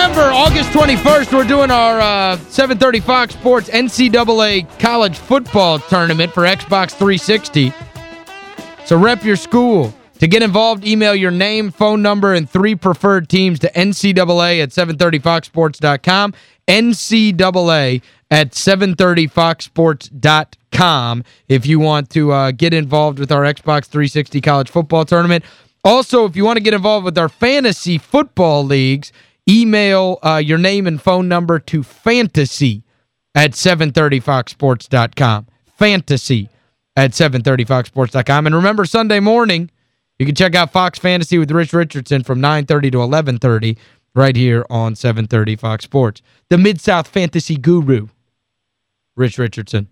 Remember, August 21st, we're doing our uh, 730 Fox Sports NCAA College Football Tournament for Xbox 360. So rep your school. To get involved, email your name, phone number, and three preferred teams to NCAA at 730foxsports.com, NCAA at 730foxsports.com if you want to uh, get involved with our Xbox 360 College Football Tournament. Also, if you want to get involved with our fantasy football leagues, email uh, your name and phone number to fantasy at 730foxsports.com. Fantasy at 730foxsports.com. And remember, Sunday morning, you can check out Fox Fantasy with Rich Richardson from 9.30 to 11.30 right here on 730 Fox Sports. The Mid-South Fantasy Guru, Rich Richardson.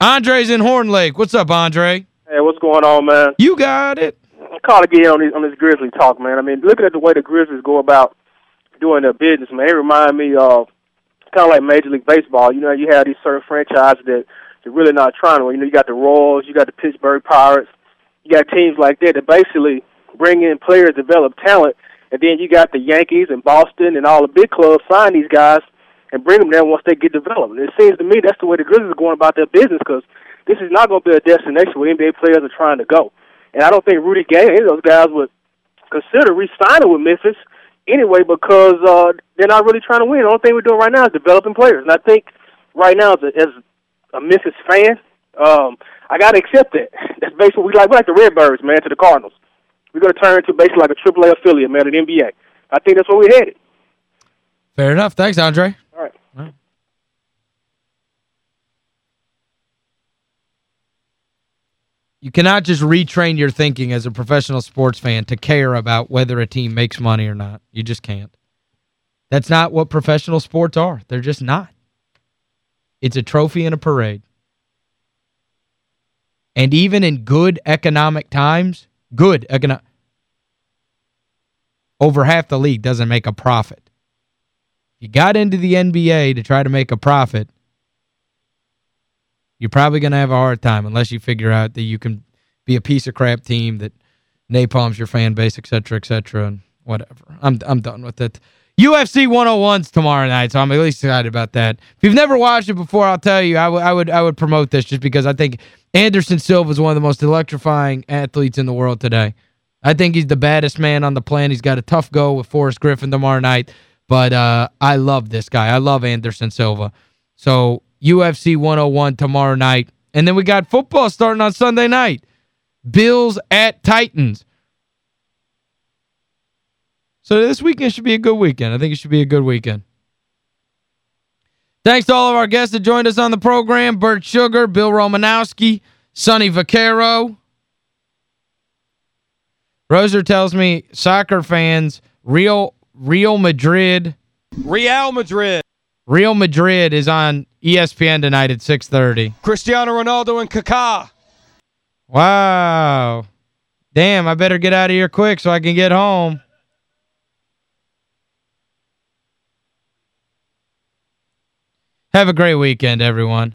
Andre's in Horn Lake. What's up, Andre? Hey, what's going on, man? You got it. I'm calling again on this, on this Grizzly talk, man. I mean, looking at the way the Grizzlies go about doing their business, man, it remind me of kind of like Major League Baseball. You know, you have these certain franchises that they're really not trying to. You know, you got the Royals, you got the Pittsburgh Pirates, you got teams like that that basically bring in players, develop talent, and then you got the Yankees and Boston and all the big clubs sign these guys and bring them there once they get developed. It seems to me that's the way the Grizzlies are going about their business because this is not going to be a destination where NBA players are trying to go. And I don't think Rudy Gay, any of those guys would consider re-signing with Memphis anyway because uh, they're not really trying to win. The only thing we're doing right now is developing players. And I think right now, as a, as a Memphis fan, um, I got to accept that. That's basically we like. We like the Redbirds, man, to the Cardinals. We're going to turn into basically like a AAA affiliate, man, of the NBA. I think that's where we're headed. Fair enough. Thanks, Andre. All right. You cannot just retrain your thinking as a professional sports fan to care about whether a team makes money or not. You just can't. That's not what professional sports are. They're just not. It's a trophy and a parade. And even in good economic times, good economic over half the league doesn't make a profit. You got into the NBA to try to make a profit, you're probably going to have a hard time unless you figure out that you can be a piece of crap team that napalms your fan base, et cetera, et cetera, and whatever. I'm I'm done with it. UFC 101's tomorrow night, so I'm at least excited about that. If you've never watched it before, I'll tell you, I, I would I would promote this just because I think Anderson Silva is one of the most electrifying athletes in the world today. I think he's the baddest man on the planet. He's got a tough go with Forrest Griffin tomorrow night, but uh, I love this guy. I love Anderson Silva. So UFC 101 tomorrow night. And then we got football starting on Sunday night. Bills at Titans. So this weekend should be a good weekend. I think it should be a good weekend. Thanks to all of our guests that joined us on the program. Bert Sugar, Bill Romanowski, Sonny Vaccaro. Roser tells me soccer fans, Real Real Madrid. Real Madrid. Real Madrid is on ESPN tonight at 6.30. Cristiano Ronaldo and Kaká. Wow. Damn, I better get out of here quick so I can get home. Have a great weekend, everyone.